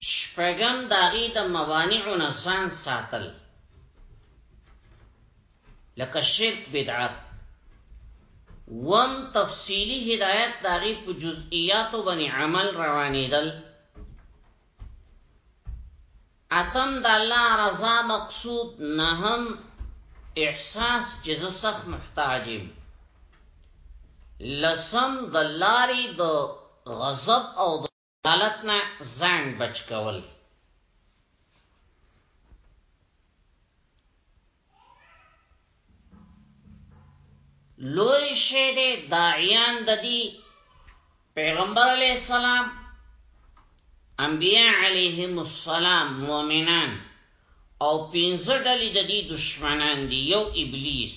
شپږم، د هغې د موانعو نه ځان ساتل، لکه شرک بدعت. اووم، تفصیلي هدایت د هغې په جزئیاتو باندې عمل روانېدل. اتم د الله رضا مقصود نهم احساس چې زه سخت محتاج یم لسم د لارې د غضب او حالت نه ځان بچ کول لوی شه دې داعیان د دې پیغمبر علی السلام انبیاء علیهم السلام مؤمنان او پنځه ډلې د دې دشمنان دي یو ابلیس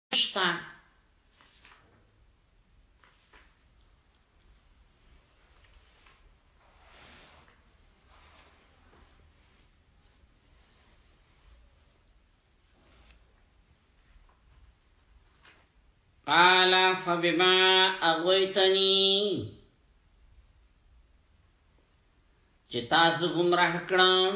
شته. قال فبما اغويتني چې تاسو گمراه کړم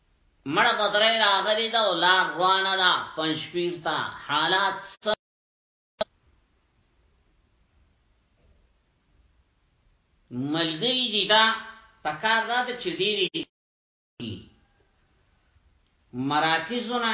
مړه په درې راغلي ده او لار روانه ده پنجپیر ته حالات څه ملګری دي دا پکار دا چې ډېری مراکزونه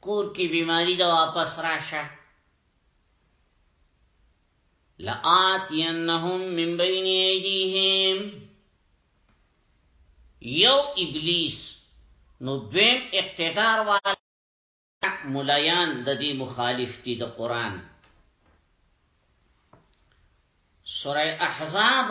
کور کی بیماری ده واپس راشه لآتینهم من بین ایدیهم یو ابلیس نو دویم اقتدار والا ملایان د دې مخالف دي د قران سوره احزاب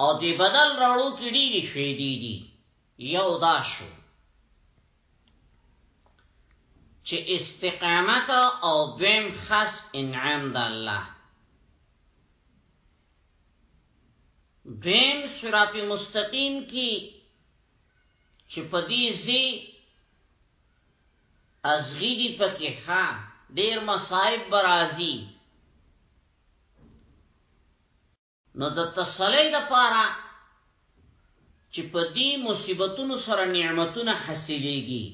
او دی بدل راړو کې ډېری فیدی دی یو دا شو چې استقامت او دویم خاص انعام د الله دویم صراط مستقیم کی چې په دې زی ازغی دی پکې ښا ډیر مصائب برازي نو د تسلی د پاره چې په دې مصیبتونو سره نعمتونه حاصلېږي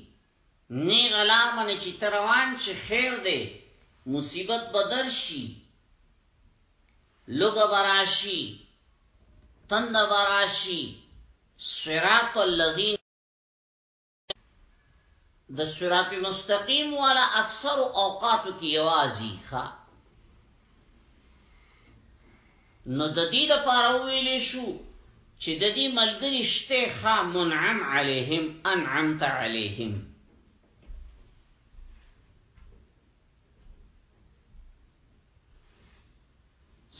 نه غلار باندې چې تروان شي خیر دی مصیبت بدر شي لوګ براشي تند براشي صراط الذين د صراط مستقیم والا اکثر اوقاتو کې یوازي ښا نو د دې لپاره ویل شو چې د دې ملګری شته ښا منعم علیهم انعمت علیهم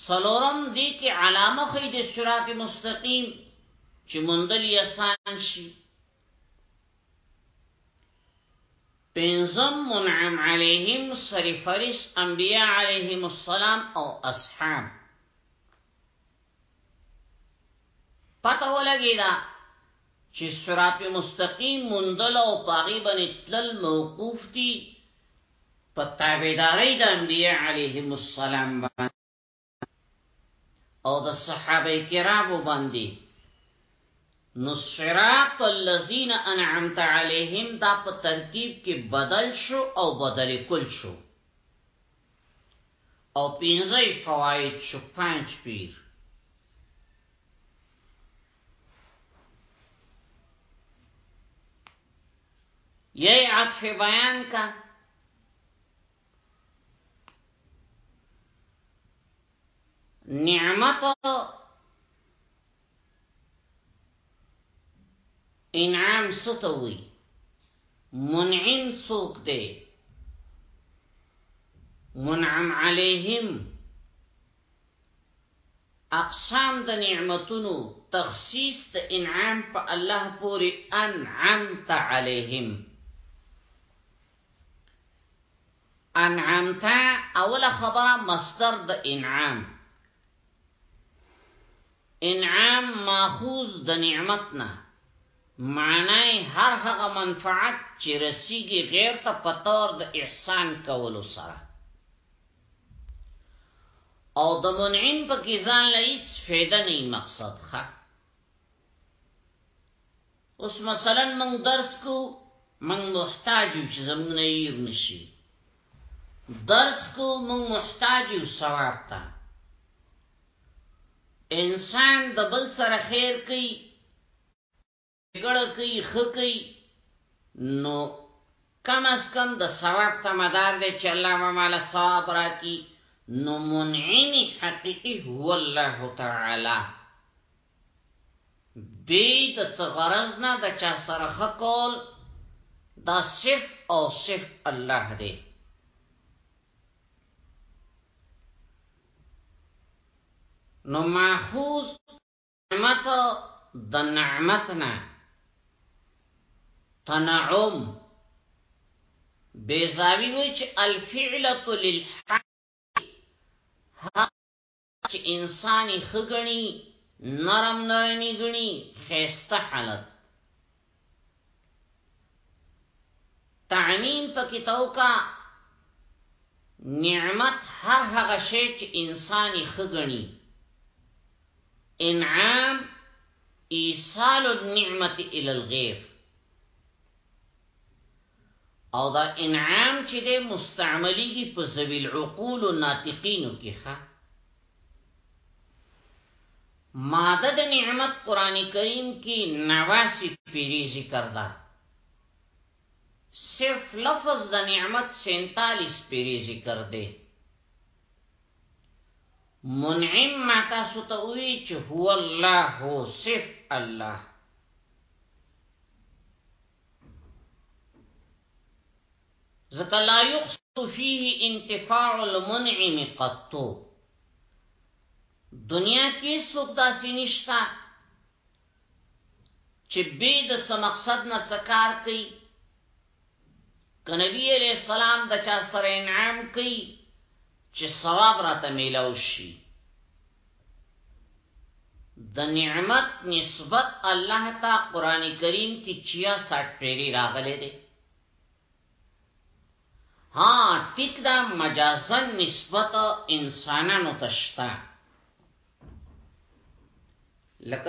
سلورم دی کې علامه خې د صراط مستقیم چې مندل یسان شي پنځم منعم علیهم سرفرس انبیاء علیهم السلام او اصحاب پته ولګی دا چې صراط مستقیم مندل او پاغي باندې تلل موقوف دي په تابعداري د انبیاء علیهم السلام باندې او د صحابه کرامو باندې نو صراط الذين انعمت عليهم دا په ترکیب کې بدل شو او بدل کل شو او پینځه فواید شو پنځ پیر یې عطف بیان کا نعمت انعام ستوي منعم سوق دی منعم عليهم اقسام د نعمتونو تخصیص د انعام په الله پوری انعمت عليهم انعمتا اول خبره مصدر د انعام انعام ماخوذ د نعمت نه معنی هر هغه منفعت چې رسیږي غیر ته پتور د احسان کولو سره او د منعم په کې ځان لایس فایده نه مقصد ښه اوس مثلا موږ درس کو موږ محتاج یو چې زموږ نه ییر نشي درس کو موږ محتاج یو ثواب ته انسان د بل سره خیر کوي ګړه کوي خکې نو کم از کم د ثواب ته مدار دی چې الله ما مال ثواب راکړي نو منعم حقیقی هو الله تعالی دی د څه غرض نه د چا سره ښه کول دا صرف او صرف الله دی نو ماخوذ نعمت د نعمتنا تنعم بیزاوی وی چې الفعلة للحق چې انسان یې ښه ګڼي نرم نرمي ګڼي خیسته حالت تعمیم پکې توکا نعمت هر هغه شی چې انسان یې ښه ګڼي انعام ایصال النعمت الى الغیر او دا انعام چې دی مستعملیږي په ذوی العقول ناطقینو کې ښه ماده د نعمت قران کریم کې نواسی پیری ذکر ده صرف لفظ د نعمت 47 پیری ذکر ده منعم ما تاسو ته وی چې هو الله هو صرف الله ځکه لا یخص فيه انتفاع المنعم قط دنیا کې څوک داسې نشتا چې به د څه مقصد نه څه کار کوي کنبی علیہ السلام د چا سره انعام کوي چې ثواب راته میلاو شي د نعمت نسبت الله ته قران کریم کې 66 پیری راغلي دي ها ټیک دا مجازن نسبت انسانانو تشتا لکه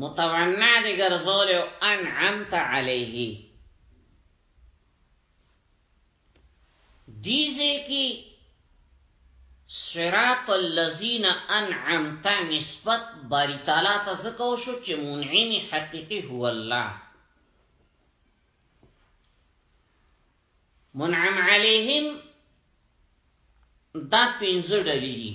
متونا دی ګرځول او انعمت علیه دیزه کی صراط الذین انعمت نسبت باری تعالی ته زکو شو چې منعم حقیقی هو الله منعم علیهم دا پنځه ډلې دي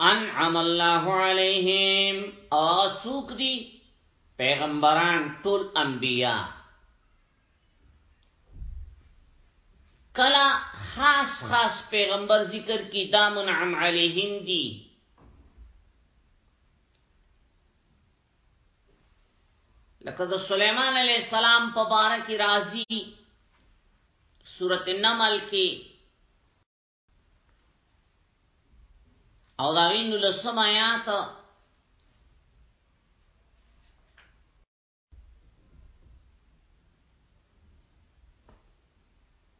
انعم الله علیهم او سوق دی پیغمبران ټول انبیا کلا خاص خاص پیغمبر ذکر کی دا منعم علیهم دی لکه د سليمان عليه السلام په باره کې راځي سورت النمل کې او دا وینو لسم آیات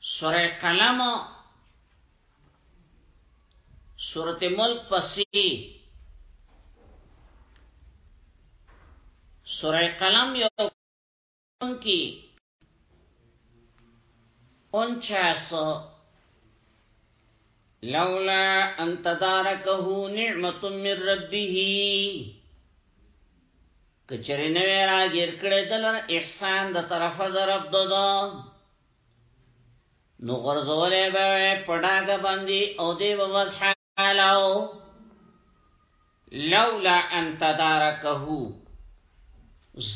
سوره قلم سورت ملک پسی سوره قلم یو کی انچاس لولا ان تدارکه نعمت من ربه کچری نو را غیر کړه دلر احسان د طرفه درب ددا نو غرزولې به پډاګه باندې او دی به وځحالاو لولا ان تدارکه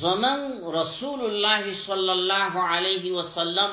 زمن رسول الله صلی الله علیه وسلم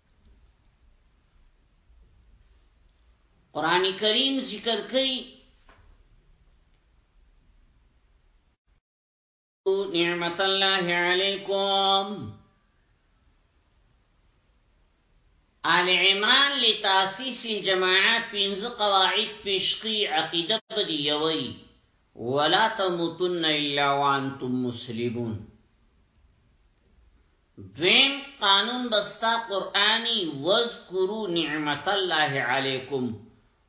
قران کریم ذکر کوي نعمت الله علیکم آل عمران لتاسیس جماعت پینز قواعد پیشقی عقیده بدیوی ولا تموتن الا وانتم مسلمون دویم قانون به ستا قرآنی وذکرو نعمت الله علیکم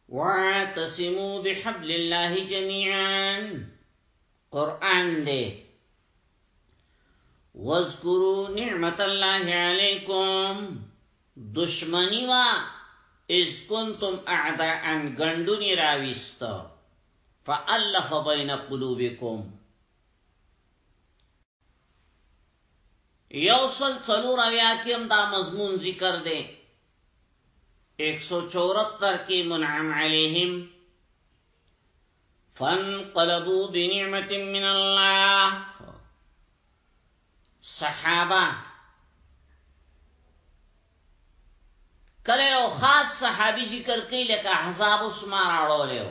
واعتصمو بحبل الله جميعا قرآن دی وذکرو نعمت الله علیکم دشمنی وا از کنتم اعداء گندونی راویست فالف بین قلوبکم یو سل څلور اویا کې هم دا مضمون ذکر دی 174 کې منعم علیهم فانقلبوا بنعمت من الله صحابه کله او خاص صحابي ذکر کوي لکه احزاب اسمار اړولیو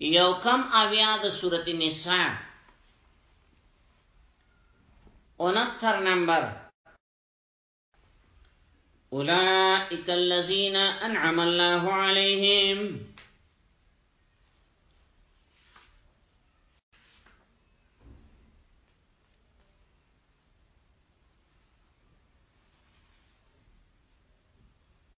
یو کم اویا د سورت نساء 69 نمبر أولئك الذين أنعم الله عليهم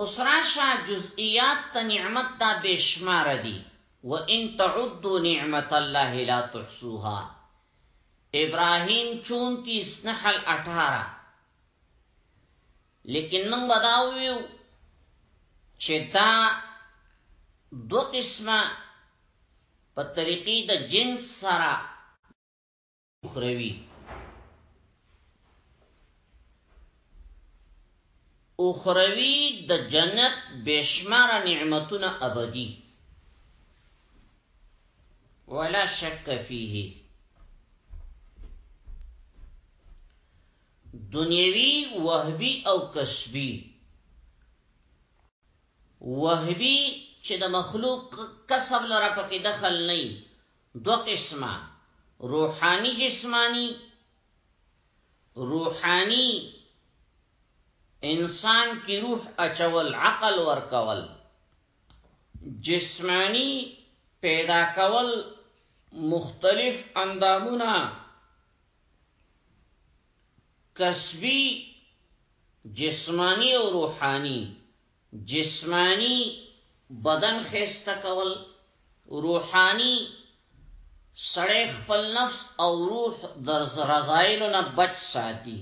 اوس راشه جزئیات ته نعمت دا بې شماره دي وان تعدوا نعمت الله لا تحصوها ابراهیم چونتیس نحل اټاره لیکن موږ به دا وویو چې دا دو قسمه په طریقې د جنس سره اخروی اخروی د جنت بشمار نعمتونه ابدی ولا شک فيه دنیوی وهبی او کسبی وهبی چې د مخلوق کسب لره پکې دخل نه دوه قسمه روحاني جسماني روحاني انسان کی روح اچول عقل ورکول جسمانی پیدا کول مختلف اندامونه کسبی جسمانی او روحانی جسماني بدن ښايسته کول، روحاني سړی خپل نفس او روح د رذايلو نه بچ ساتي،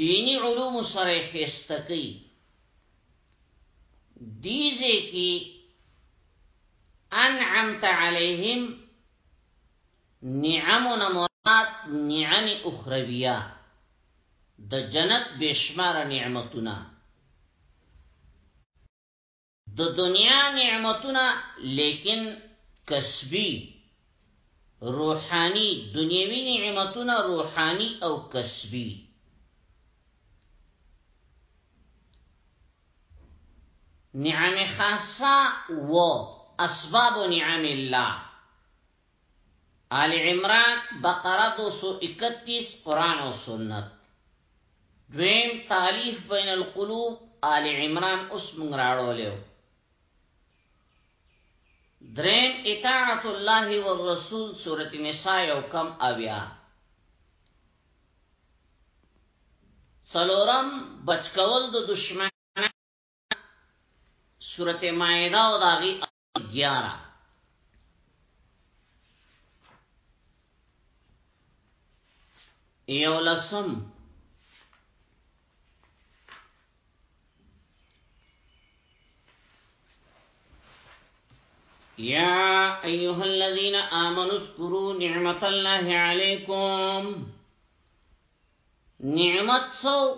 ديني علوم سره يې ښايسته کوي، دي ځای کي انعمت عليهم نعمونه مراد نعم اخرويه د جنت بشمار نعمتونه د دنیا نعمتونه لیکن کسبی روحانی دنیوی نعمتونه روحانی او کسبی نعم خاصه و اسباب نعم الله آل عمران بقره دو سو اکتیس قرآن او سنت دویم تالیف بین القلوب آل عمران اوس مونږ راړولیو دریم اطاعت الله والرسول سورت نساء او کم اویا سلورم بچکول د دشمن سورت مائده او داغی 11 یو لسم يا أيها الذين آمنوا اذكروا نعمة الله عليكم نعمت سو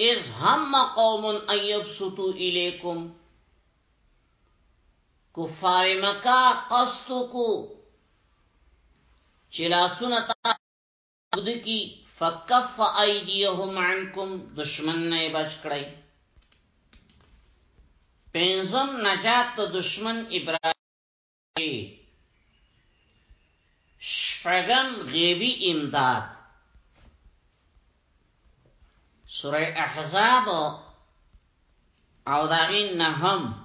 إذ هم قوم أن يبسطوا إليكم کفار مکه قصد کو چې لاسونه تاسو کی فکف ایدیهم عنکم دشمن نه بچ کړی پنځم نجات دشمن ابراهیم شپغم غیبی امداد سوره احزاب او داغی نهم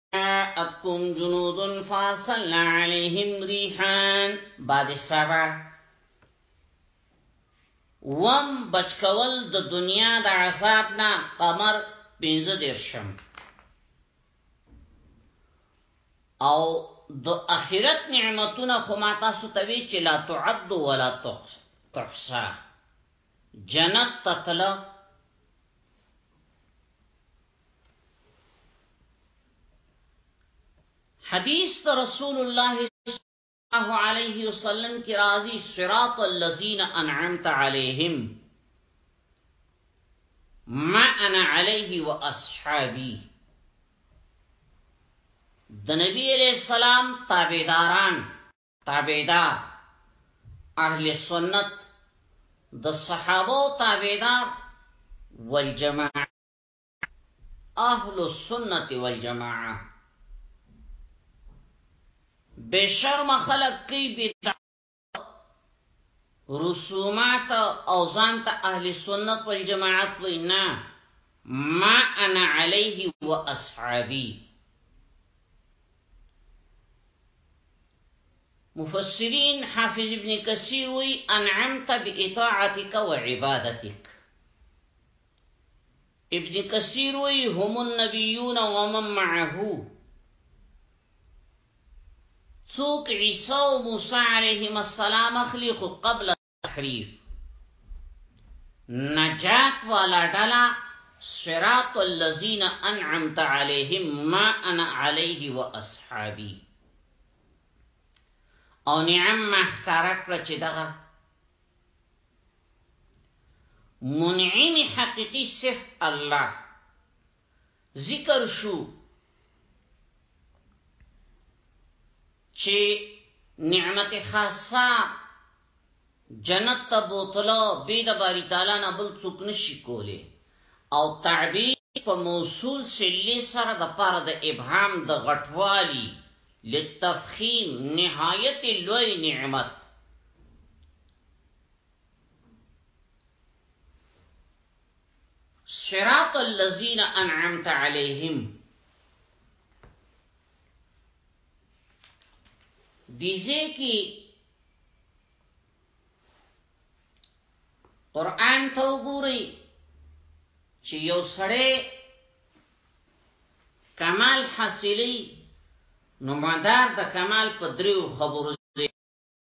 جاءتكم جنود فارسلنا عليهم ريحان بعد سبع وم بچکول د دنیا د عذاب نه قمر 15 درشم او د اخرت نعمتونه خو ما تاسو ته وی چې لا تعد ولا تحصى جنت ته تله حدیث ته رسول الله صلی الله علیه وسلم کی راضی صراط الذین انعمت علیهم ما انا علیه و اصحابی د نبی علیہ السلام تابعداران تابعدار اهل سنت د صحابه تابعدار والجماعه اهل السنت والجماعه بشرم خلق کی بدعت رسومات او ځان ته اهل سنت والجماعت وینا ما انا علیه و اصحابی مفسرين حافظ ابن كثير انعمت باطاعتك وعبادتك ابن كثير هم النبيون ومن معه سوق عيسى وموسى عليهما السلام اخلیق قبل التحريف نجات ولا دلا صراط الذين انعمت عليهم ما انا عليه واصحابي او نعم مخکارا کړه چې دغه منعم حقیقی صرف الله ذکر شو چې نعمت خاصه جنت ته بوتلو بی د باری تعالی نه بل څوک نشي کولی او تعبیر په موصول سلی سره د پاره د ابهام د غټوالی لتفخیم نهایت لوی نعمت صراط الذين انعمت عليهم دیزه کی قران ته وګورئ چې یو سړی کمال حاصلې نو مدار د کمال په دریو خبرو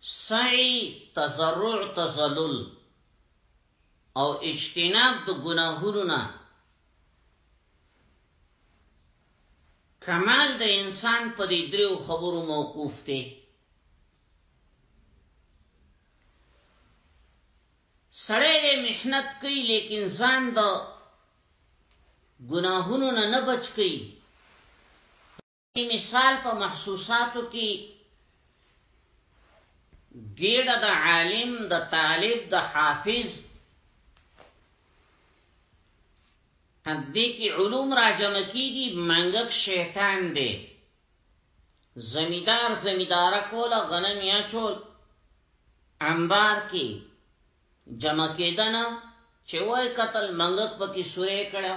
سعی تضرع تذلل او اجتناب د ګناهونو نه کمال د انسان په دې دریو خبرو موقوف دی سړی دې محنت کوي لیکن ځان د ګناهونو نه نه بچ کوي دی مثال په محسوساتو کی گیڑا دا عالم دا طالب دا حافظ دی کی علوم را جمع کی گی منگک شیطان دی زمیدار زمیدارا کولا غنم یا چول انبار کی جمع کېدنه چې وای قتل منګک پکې سورې کړو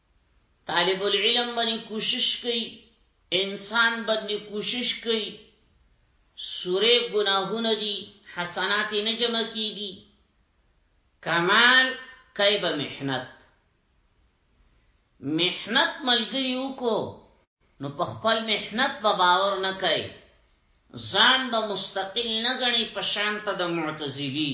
طالب العلم باندې کوشش کوي انسان باندې کوشش کوي سوره ګناهونه دي حسنات نه جمع کیږي کمال کایبه محنت محنت ملګری وکړو نو په خپل محنت به باور نه کوي ځان به مستقل نه غني په شان ته د معتزلی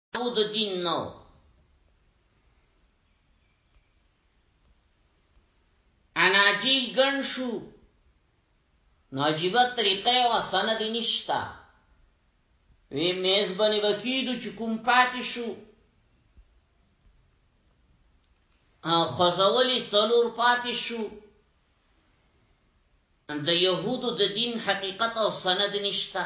او د دین نو اناجیل ګن شو ناجیبه طریقه او سند نشتا وی میز باندې بکیدو چې کوم پاتې شو خوځولې څلور پاتې شو د يهودو د دین حقیقت او سند نشتا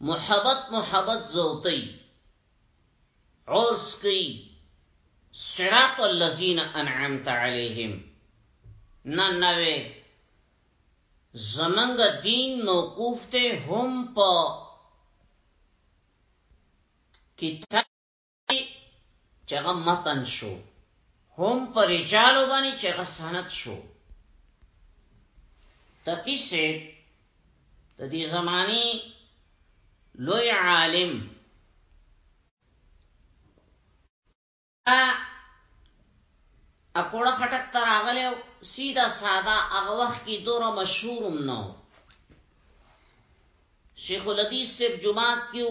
محبت محبت زوتی عرس کی صراط الذین انعمت علیہم نه نوې زمنګ دین موقوف ته هم په کتاب چغه متن شو هم پر رجالو باندې چغه سند شو تقی سے د دې زمانی لوی عالم ا اپوړه خټک تر اغله سیدا ساده هغه وخت کې دوره مشهورم نو شیخ الحدیث صاحب جمعات کیو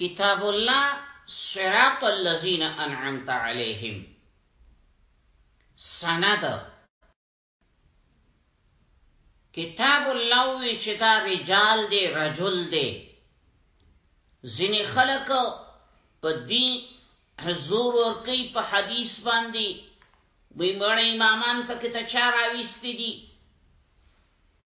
کتاب الله صراط الذين انعمت عليهم سند کتاب الله وی چې دا رجال دی رجل دی ځینې خلک په دین حضور ورکی په حدیث باندې وی مړ امامان پکې ته چا راويستي دي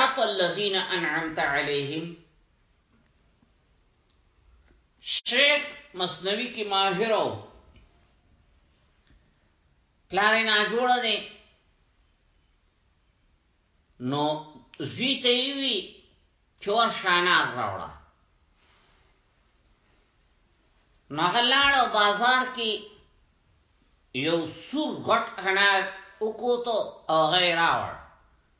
اف الذين انعمت عليهم شیخ مصنوی کی ماهر او پلار نه جوړ دی نو زی ته وی چې ور شانار راوړه نغلاړ بازار کې یو سور غټ انار وکوتو او غیر راوړ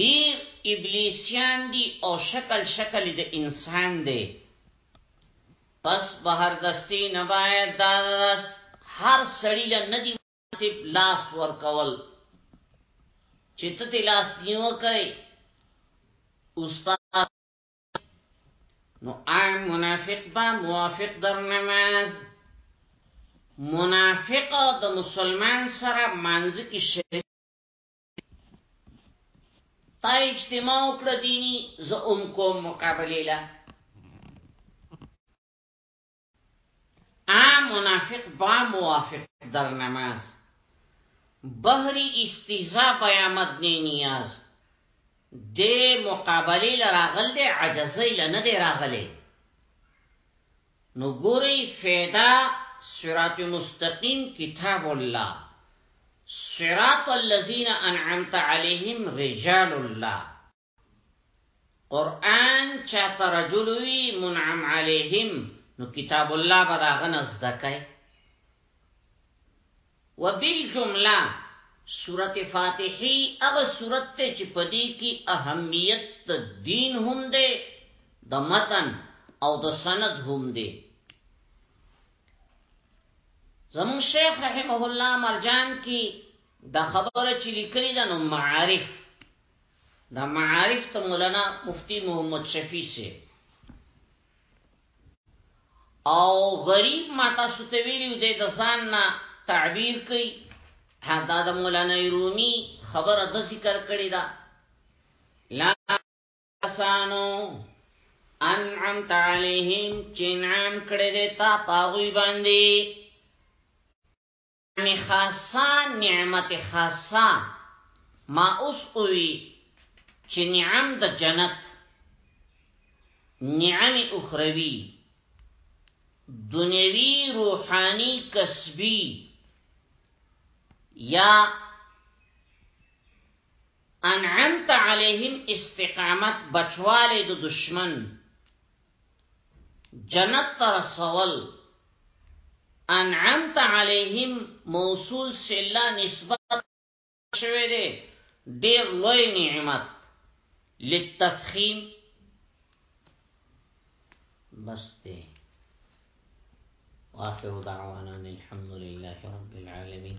ډیر ابلیسیان دی او شکل شکل د انسان دی پس بهر دستی نباید دادس هر سړی له ندی مناسب لاس ورکول چې ته لاس نیو کوي استاد نو عام منافق با موافق در نماز منافق د مسلمان سره مانځ کې شریک تا اجتماع وکړه دینی زه ام کوم مقابله لا عام منافق با موافق در نماز بحری استیزا بیامد نی نیاز دې مقابله لراغل دې عجزې لنه دې راغلې نو ګورئ فیدا صراط مستقیم کتاب الله صراط الذين انعمت عليهم رجال الله قران چا ترجل وی منعم عليهم نو کتاب الله بداغه نزدکای وبالجمله سورت فاتحی هغه سورت ته چې په دې کې اهمیت د دین هم دی د متن او د سند هم دی زمون شیخ رحمه الله مرجان کی دا خبره چې لیکلې ده نو معارف دا معارف ته مولانا مفتی محمد شفیع سي او غریب ما تاسو ته ویلو دی د ځان نه تعبیر کوي حدا د مولانا رومي خبره د ذکر کړی دا لا سانو انعمت علیهم چنعام کړی دی تا پاغوی باندې نعمت خاصه نعمت خاصه ما اوس اوی چې نعم د جنت نعم اخروی دنیوی روحانی کسبی یا انعمت علیهم استقامت بچواله د دشمن جنت تر سوال انعمت علیهم موصول سلا نسبت شوه دی ډیر لوی نعمت للتفخیم بس دی واخر دعوانا الحمد لله رب العالمين